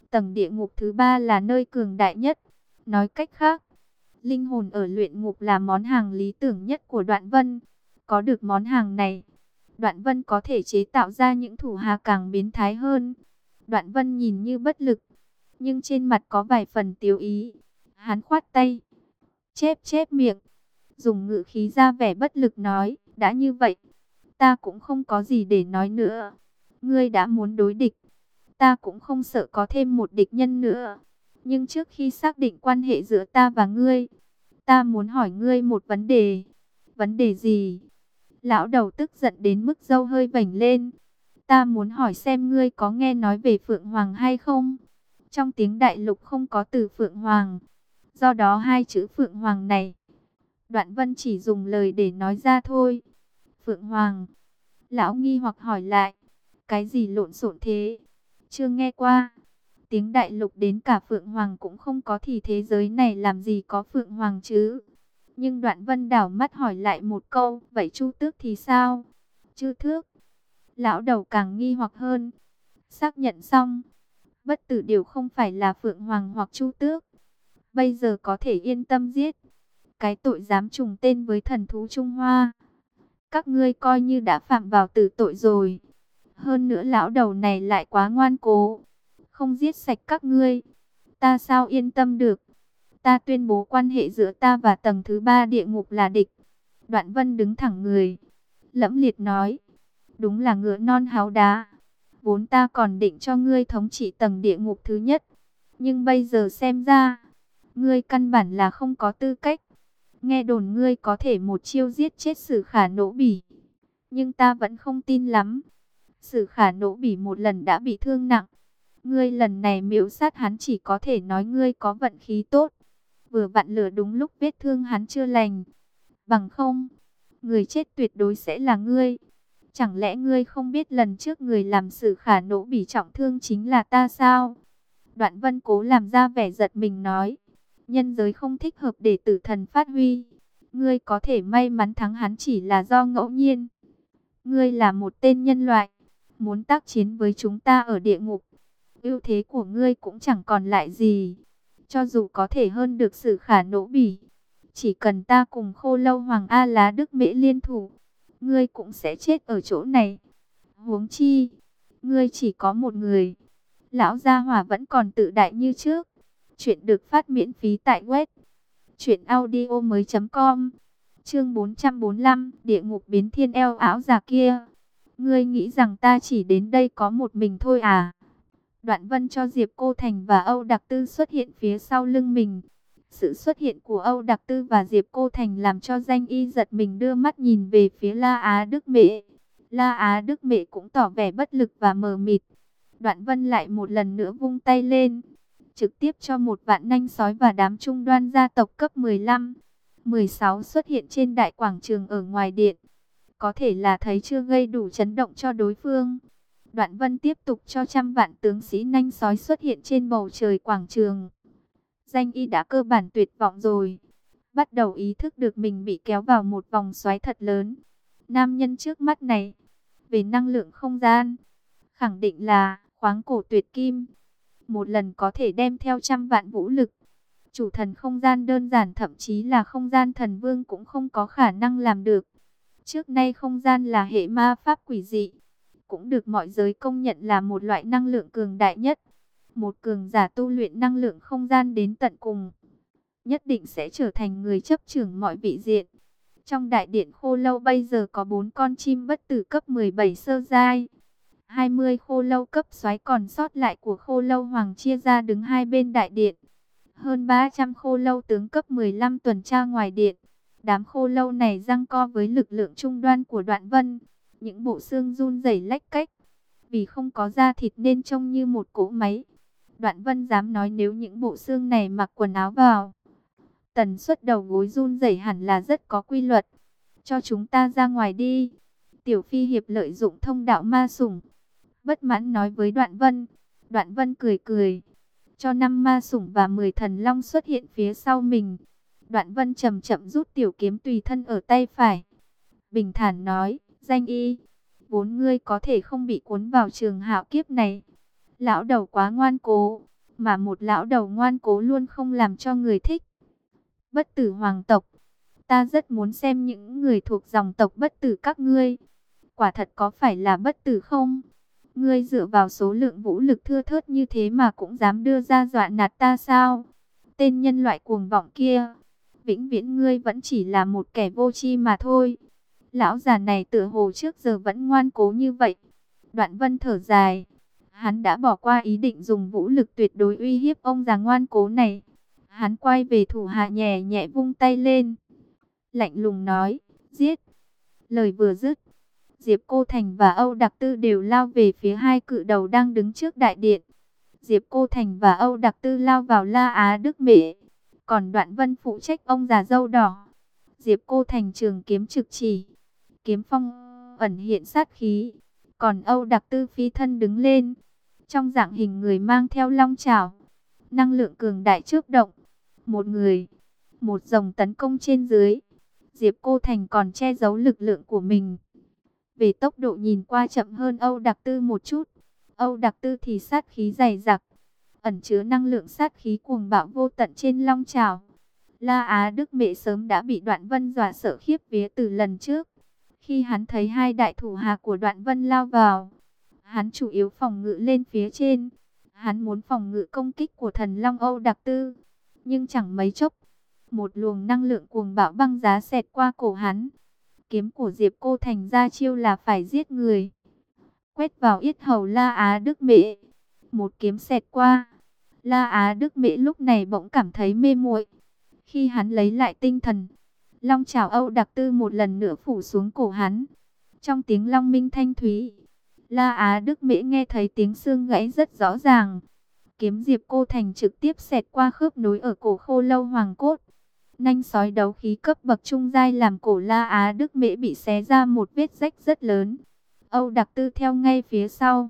Tầng địa ngục thứ ba là nơi cường đại nhất. Nói cách khác, linh hồn ở luyện ngục là món hàng lý tưởng nhất của đoạn vân. Có được món hàng này, đoạn vân có thể chế tạo ra những thủ hà càng biến thái hơn. Đoạn vân nhìn như bất lực, nhưng trên mặt có vài phần tiêu ý. Hắn khoát tay, chép chép miệng, dùng ngự khí ra vẻ bất lực nói, đã như vậy, ta cũng không có gì để nói nữa ngươi đã muốn đối địch. Ta cũng không sợ có thêm một địch nhân nữa. Nhưng trước khi xác định quan hệ giữa ta và ngươi, ta muốn hỏi ngươi một vấn đề. Vấn đề gì? Lão đầu tức giận đến mức dâu hơi vảnh lên. Ta muốn hỏi xem ngươi có nghe nói về Phượng Hoàng hay không? Trong tiếng đại lục không có từ Phượng Hoàng. Do đó hai chữ Phượng Hoàng này, Đoạn Vân chỉ dùng lời để nói ra thôi. Phượng Hoàng. Lão nghi hoặc hỏi lại. Cái gì lộn xộn thế? Chưa nghe qua. Tiếng đại lục đến cả Phượng Hoàng cũng không có thì thế giới này làm gì có Phượng Hoàng chứ? Nhưng đoạn vân đảo mắt hỏi lại một câu, vậy Chu Tước thì sao? Chư Thước. Lão đầu càng nghi hoặc hơn. Xác nhận xong, bất tử điều không phải là Phượng Hoàng hoặc Chu Tước. Bây giờ có thể yên tâm giết. Cái tội dám trùng tên với thần thú Trung Hoa. Các ngươi coi như đã phạm vào tử tội rồi. Hơn nữa lão đầu này lại quá ngoan cố. Không giết sạch các ngươi. Ta sao yên tâm được. Ta tuyên bố quan hệ giữa ta và tầng thứ ba địa ngục là địch. Đoạn vân đứng thẳng người. Lẫm liệt nói. Đúng là ngựa non háo đá. Vốn ta còn định cho ngươi thống trị tầng địa ngục thứ nhất. Nhưng bây giờ xem ra. Ngươi căn bản là không có tư cách. Nghe đồn ngươi có thể một chiêu giết chết sử khả nỗ bỉ. Nhưng ta vẫn không tin lắm. Sử khả nỗ bỉ một lần đã bị thương nặng. Ngươi lần này miễu sát hắn chỉ có thể nói ngươi có vận khí tốt. Vừa vặn lửa đúng lúc vết thương hắn chưa lành. Bằng không, người chết tuyệt đối sẽ là ngươi. Chẳng lẽ ngươi không biết lần trước người làm sự khả nỗ bị trọng thương chính là ta sao? Đoạn vân cố làm ra vẻ giật mình nói. Nhân giới không thích hợp để tử thần phát huy. Ngươi có thể may mắn thắng hắn chỉ là do ngẫu nhiên. Ngươi là một tên nhân loại. Muốn tác chiến với chúng ta ở địa ngục. ưu thế của ngươi cũng chẳng còn lại gì. Cho dù có thể hơn được sự khả nỗ bỉ. Chỉ cần ta cùng khô lâu hoàng A lá đức mễ liên thủ ngươi cũng sẽ chết ở chỗ này. Huống chi, ngươi chỉ có một người. Lão gia hỏa vẫn còn tự đại như trước. Chuyện được phát miễn phí tại web truyện audio mới.com Chương 445, địa ngục biến thiên eo áo già kia. Ngươi nghĩ rằng ta chỉ đến đây có một mình thôi à? Đoạn Vân cho Diệp Cô Thành và Âu Đặc Tư xuất hiện phía sau lưng mình. Sự xuất hiện của Âu Đặc Tư và Diệp Cô Thành làm cho danh y giật mình đưa mắt nhìn về phía La Á Đức Mệ. La Á Đức Mệ cũng tỏ vẻ bất lực và mờ mịt. Đoạn Vân lại một lần nữa vung tay lên, trực tiếp cho một vạn nanh sói và đám trung đoan gia tộc cấp 15, 16 xuất hiện trên đại quảng trường ở ngoài điện. Có thể là thấy chưa gây đủ chấn động cho đối phương. Đoạn Vân tiếp tục cho trăm vạn tướng sĩ nanh sói xuất hiện trên bầu trời quảng trường danh y đã cơ bản tuyệt vọng rồi. Bắt đầu ý thức được mình bị kéo vào một vòng xoáy thật lớn. Nam nhân trước mắt này, về năng lượng không gian, khẳng định là khoáng cổ tuyệt kim. Một lần có thể đem theo trăm vạn vũ lực. Chủ thần không gian đơn giản thậm chí là không gian thần vương cũng không có khả năng làm được. Trước nay không gian là hệ ma pháp quỷ dị. Cũng được mọi giới công nhận là một loại năng lượng cường đại nhất một cường giả tu luyện năng lượng không gian đến tận cùng, nhất định sẽ trở thành người chấp trưởng mọi vị diện. Trong đại điện khô lâu bây giờ có 4 con chim bất tử cấp 17 sơ giai. 20 khô lâu cấp xoáy còn sót lại của khô lâu hoàng chia ra đứng hai bên đại điện. Hơn 300 khô lâu tướng cấp 15 tuần tra ngoài điện. Đám khô lâu này răng co với lực lượng trung đoan của đoạn vân. Những bộ xương run rẩy lách cách. Vì không có da thịt nên trông như một cỗ máy. Đoạn vân dám nói nếu những bộ xương này mặc quần áo vào. Tần suất đầu gối run rẩy hẳn là rất có quy luật. Cho chúng ta ra ngoài đi. Tiểu phi hiệp lợi dụng thông đạo ma sủng. Bất mãn nói với đoạn vân. Đoạn vân cười cười. Cho năm ma sủng và 10 thần long xuất hiện phía sau mình. Đoạn vân chậm chậm rút tiểu kiếm tùy thân ở tay phải. Bình thản nói, danh y, vốn ngươi có thể không bị cuốn vào trường hạo kiếp này. Lão đầu quá ngoan cố, mà một lão đầu ngoan cố luôn không làm cho người thích. Bất tử hoàng tộc, ta rất muốn xem những người thuộc dòng tộc bất tử các ngươi. Quả thật có phải là bất tử không? Ngươi dựa vào số lượng vũ lực thưa thớt như thế mà cũng dám đưa ra dọa nạt ta sao? Tên nhân loại cuồng vọng kia, vĩnh viễn ngươi vẫn chỉ là một kẻ vô tri mà thôi. Lão già này tựa hồ trước giờ vẫn ngoan cố như vậy. Đoạn vân thở dài, Hắn đã bỏ qua ý định dùng vũ lực tuyệt đối uy hiếp ông già ngoan cố này. Hắn quay về thủ hạ nhẹ nhẹ vung tay lên. Lạnh lùng nói, giết. Lời vừa dứt, Diệp Cô Thành và Âu Đặc Tư đều lao về phía hai cự đầu đang đứng trước đại điện. Diệp Cô Thành và Âu Đặc Tư lao vào La Á Đức Mễ. Còn Đoạn Vân phụ trách ông già dâu đỏ. Diệp Cô Thành trường kiếm trực chỉ. Kiếm phong ẩn hiện sát khí. Còn Âu Đặc Tư phi thân đứng lên trong dạng hình người mang theo long chảo. Năng lượng cường đại trước động. Một người, một dòng tấn công trên dưới. Diệp Cô Thành còn che giấu lực lượng của mình. Về tốc độ nhìn qua chậm hơn Âu Đặc Tư một chút. Âu Đặc Tư thì sát khí dày dặc. Ẩn chứa năng lượng sát khí cuồng bạo vô tận trên long trào. La Á Đức Mệ sớm đã bị Đoạn Vân dọa sợ khiếp vía từ lần trước. Khi hắn thấy hai đại thủ hà của Đoạn Vân lao vào, Hắn chủ yếu phòng ngự lên phía trên. Hắn muốn phòng ngự công kích của thần Long Âu đặc tư. Nhưng chẳng mấy chốc. Một luồng năng lượng cuồng bạo băng giá xẹt qua cổ hắn. Kiếm của Diệp Cô Thành ra chiêu là phải giết người. Quét vào yết hầu La Á Đức Mẹ. Một kiếm xẹt qua. La Á Đức Mễ lúc này bỗng cảm thấy mê muội. Khi hắn lấy lại tinh thần, long Trảo Âu đặc tư một lần nữa phủ xuống cổ hắn. Trong tiếng long minh thanh thúy, La Á Đức Mễ nghe thấy tiếng xương gãy rất rõ ràng. Kiếm Diệp Cô Thành trực tiếp xẹt qua khớp nối ở cổ khô lâu hoàng cốt. Nanh sói đấu khí cấp bậc trung giai làm cổ La Á Đức Mễ bị xé ra một vết rách rất lớn. Âu Đặc Tư theo ngay phía sau.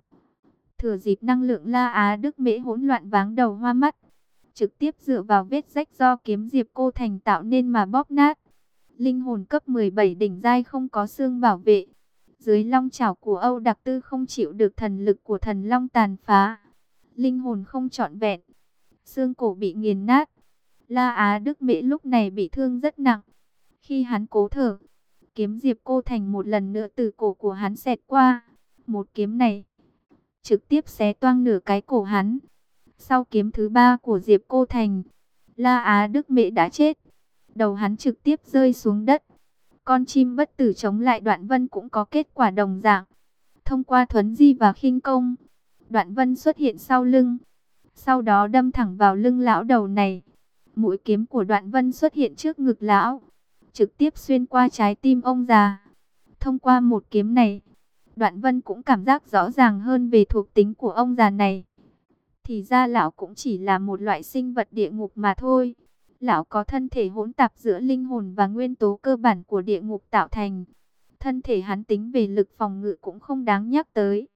Thừa dịp năng lượng La Á Đức Mễ hỗn loạn váng đầu hoa mắt. Trực tiếp dựa vào vết rách do kiếm Diệp Cô Thành tạo nên mà bóp nát. Linh hồn cấp 17 đỉnh giai không có xương bảo vệ. Dưới long chảo của Âu Đặc Tư không chịu được thần lực của thần long tàn phá. Linh hồn không trọn vẹn. Xương cổ bị nghiền nát. La Á Đức Mễ lúc này bị thương rất nặng. Khi hắn cố thở, kiếm Diệp Cô Thành một lần nữa từ cổ của hắn xẹt qua. Một kiếm này trực tiếp xé toang nửa cái cổ hắn. Sau kiếm thứ ba của Diệp Cô Thành, La Á Đức Mễ đã chết. Đầu hắn trực tiếp rơi xuống đất. Con chim bất tử chống lại đoạn vân cũng có kết quả đồng dạng. Thông qua thuấn di và khinh công, đoạn vân xuất hiện sau lưng. Sau đó đâm thẳng vào lưng lão đầu này. Mũi kiếm của đoạn vân xuất hiện trước ngực lão. Trực tiếp xuyên qua trái tim ông già. Thông qua một kiếm này, đoạn vân cũng cảm giác rõ ràng hơn về thuộc tính của ông già này. Thì ra lão cũng chỉ là một loại sinh vật địa ngục mà thôi. Lão có thân thể hỗn tạp giữa linh hồn và nguyên tố cơ bản của địa ngục tạo thành. Thân thể hắn tính về lực phòng ngự cũng không đáng nhắc tới.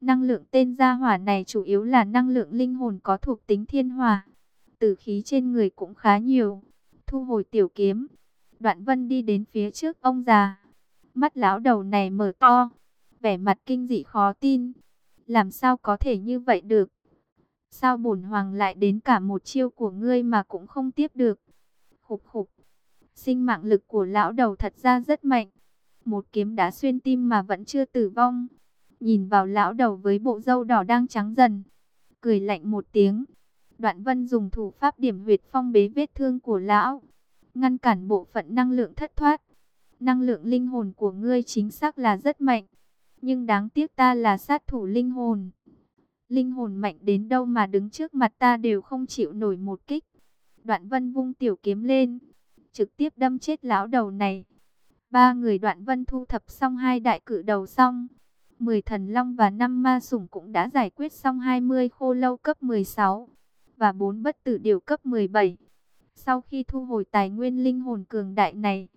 Năng lượng tên gia hỏa này chủ yếu là năng lượng linh hồn có thuộc tính thiên hỏa. Tử khí trên người cũng khá nhiều. Thu hồi tiểu kiếm. Đoạn vân đi đến phía trước ông già. Mắt lão đầu này mở to. Vẻ mặt kinh dị khó tin. Làm sao có thể như vậy được? Sao bổn hoàng lại đến cả một chiêu của ngươi mà cũng không tiếp được? Khục khục. Sinh mạng lực của lão đầu thật ra rất mạnh. Một kiếm đã xuyên tim mà vẫn chưa tử vong. Nhìn vào lão đầu với bộ râu đỏ đang trắng dần. Cười lạnh một tiếng. Đoạn vân dùng thủ pháp điểm huyệt phong bế vết thương của lão. Ngăn cản bộ phận năng lượng thất thoát. Năng lượng linh hồn của ngươi chính xác là rất mạnh. Nhưng đáng tiếc ta là sát thủ linh hồn. Linh hồn mạnh đến đâu mà đứng trước mặt ta đều không chịu nổi một kích. Đoạn vân vung tiểu kiếm lên. Trực tiếp đâm chết lão đầu này. Ba người đoạn vân thu thập xong hai đại cử đầu xong. Mười thần long và năm ma sủng cũng đã giải quyết xong 20 khô lâu cấp 16 và bốn bất tử điều cấp 17. Sau khi thu hồi tài nguyên linh hồn cường đại này,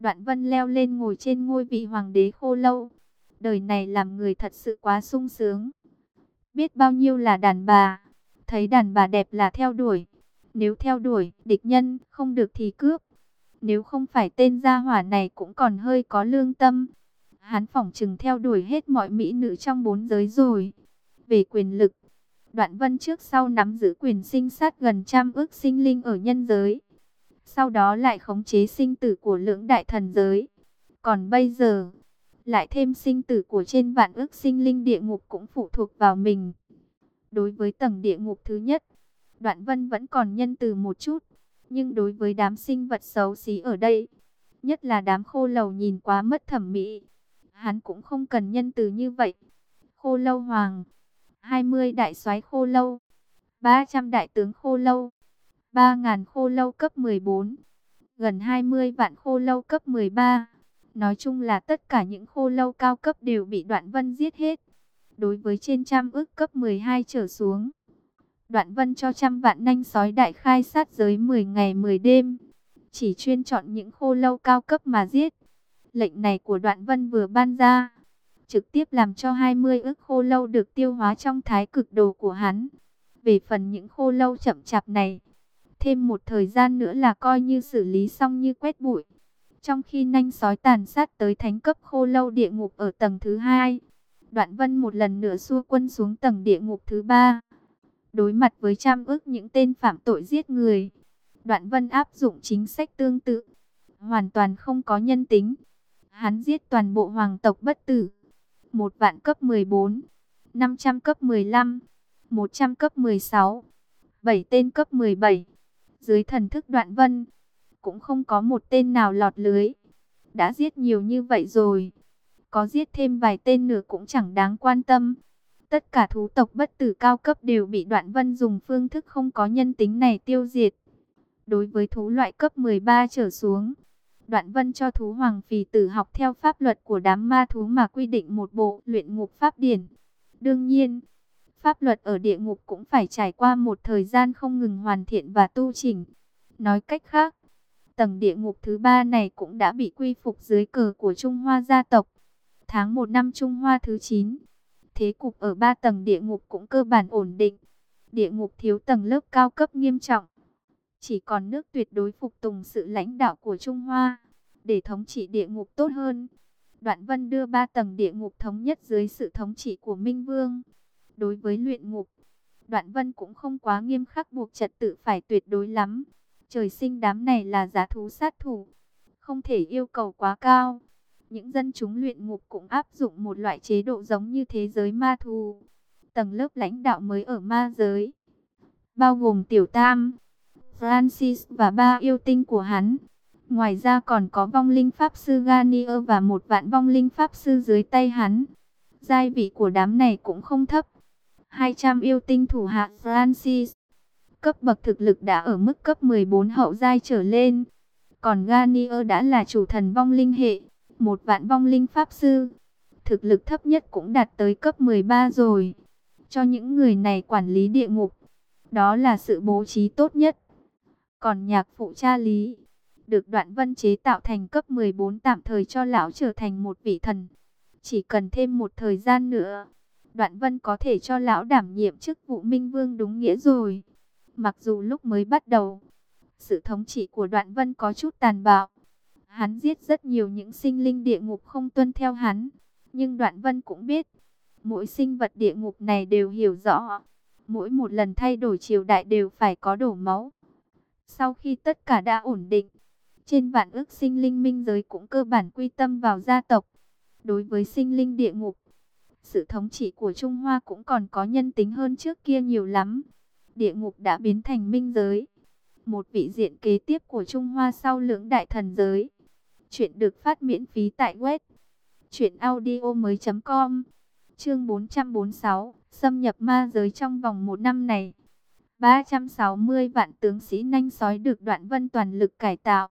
Đoạn Vân leo lên ngồi trên ngôi vị hoàng đế khô lâu. Đời này làm người thật sự quá sung sướng. Biết bao nhiêu là đàn bà, thấy đàn bà đẹp là theo đuổi. Nếu theo đuổi, địch nhân, không được thì cướp. Nếu không phải tên gia hỏa này cũng còn hơi có lương tâm. Hắn phỏng chừng theo đuổi hết mọi mỹ nữ trong bốn giới rồi. Về quyền lực, Đoạn vân trước sau nắm giữ quyền sinh sát gần trăm ước sinh linh ở nhân giới. Sau đó lại khống chế sinh tử của lưỡng đại thần giới. Còn bây giờ, lại thêm sinh tử của trên vạn ước sinh linh địa ngục cũng phụ thuộc vào mình. Đối với tầng địa ngục thứ nhất, đoạn vân vẫn còn nhân từ một chút. Nhưng đối với đám sinh vật xấu xí ở đây, nhất là đám khô lầu nhìn quá mất thẩm mỹ, hắn cũng không cần nhân từ như vậy. Khô lâu hoàng 20 đại soái khô lâu, 300 đại tướng khô lâu, 3.000 khô lâu cấp 14, gần 20 vạn khô lâu cấp 13. Nói chung là tất cả những khô lâu cao cấp đều bị đoạn vân giết hết. Đối với trên trăm ước cấp 12 trở xuống, đoạn vân cho trăm vạn nanh sói đại khai sát giới 10 ngày 10 đêm. Chỉ chuyên chọn những khô lâu cao cấp mà giết. Lệnh này của đoạn vân vừa ban ra trực tiếp làm cho 20 ước khô lâu được tiêu hóa trong thái cực đồ của hắn. Về phần những khô lâu chậm chạp này, thêm một thời gian nữa là coi như xử lý xong như quét bụi. Trong khi nanh sói tàn sát tới thánh cấp khô lâu địa ngục ở tầng thứ hai, Đoạn Vân một lần nữa xua quân xuống tầng địa ngục thứ ba. Đối mặt với trăm ước những tên phạm tội giết người, Đoạn Vân áp dụng chính sách tương tự, hoàn toàn không có nhân tính. Hắn giết toàn bộ hoàng tộc bất tử một vạn cấp 14, 500 cấp 15, 100 cấp 16, 7 tên cấp 17. Dưới thần thức đoạn vân, cũng không có một tên nào lọt lưới. đã giết nhiều như vậy rồi. Có giết thêm vài tên nữa cũng chẳng đáng quan tâm. Tất cả thú tộc bất tử cao cấp đều bị Đoạn Vân dùng phương thức không có nhân tính này tiêu diệt. Đối với thú loại cấp 13 trở xuống, Đoạn Vân cho thú hoàng phì tử học theo pháp luật của đám ma thú mà quy định một bộ luyện ngục pháp điển. Đương nhiên, pháp luật ở địa ngục cũng phải trải qua một thời gian không ngừng hoàn thiện và tu chỉnh. Nói cách khác, tầng địa ngục thứ ba này cũng đã bị quy phục dưới cờ của Trung Hoa gia tộc. Tháng 1 năm Trung Hoa thứ 9, thế cục ở ba tầng địa ngục cũng cơ bản ổn định. Địa ngục thiếu tầng lớp cao cấp nghiêm trọng. Chỉ còn nước tuyệt đối phục tùng sự lãnh đạo của Trung Hoa, để thống trị địa ngục tốt hơn. Đoạn Vân đưa ba tầng địa ngục thống nhất dưới sự thống trị của Minh Vương. Đối với luyện ngục, Đoạn Vân cũng không quá nghiêm khắc buộc trật tự phải tuyệt đối lắm. Trời sinh đám này là giá thú sát thủ, không thể yêu cầu quá cao. Những dân chúng luyện ngục cũng áp dụng một loại chế độ giống như thế giới ma thù. Tầng lớp lãnh đạo mới ở ma giới, bao gồm Tiểu Tam, Francis và ba yêu tinh của hắn. Ngoài ra còn có vong linh pháp sư Garnier và một vạn vong linh pháp sư dưới tay hắn. Giai vị của đám này cũng không thấp. 200 yêu tinh thủ hạ Francis. Cấp bậc thực lực đã ở mức cấp 14 hậu giai trở lên. Còn Garnier đã là chủ thần vong linh hệ, một vạn vong linh pháp sư. Thực lực thấp nhất cũng đạt tới cấp 13 rồi. Cho những người này quản lý địa ngục, đó là sự bố trí tốt nhất. Còn nhạc phụ cha lý, được đoạn vân chế tạo thành cấp 14 tạm thời cho lão trở thành một vị thần. Chỉ cần thêm một thời gian nữa, đoạn vân có thể cho lão đảm nhiệm chức vụ minh vương đúng nghĩa rồi. Mặc dù lúc mới bắt đầu, sự thống trị của đoạn vân có chút tàn bạo. Hắn giết rất nhiều những sinh linh địa ngục không tuân theo hắn. Nhưng đoạn vân cũng biết, mỗi sinh vật địa ngục này đều hiểu rõ. Mỗi một lần thay đổi triều đại đều phải có đổ máu. Sau khi tất cả đã ổn định, trên vạn ước sinh linh minh giới cũng cơ bản quy tâm vào gia tộc. Đối với sinh linh địa ngục, sự thống trị của Trung Hoa cũng còn có nhân tính hơn trước kia nhiều lắm. Địa ngục đã biến thành minh giới. Một vị diện kế tiếp của Trung Hoa sau lưỡng đại thần giới. Chuyện được phát miễn phí tại web. Chuyện audio mới.com Chương 446 Xâm nhập ma giới trong vòng một năm này 360 vạn tướng sĩ nanh sói được đoạn vân toàn lực cải tạo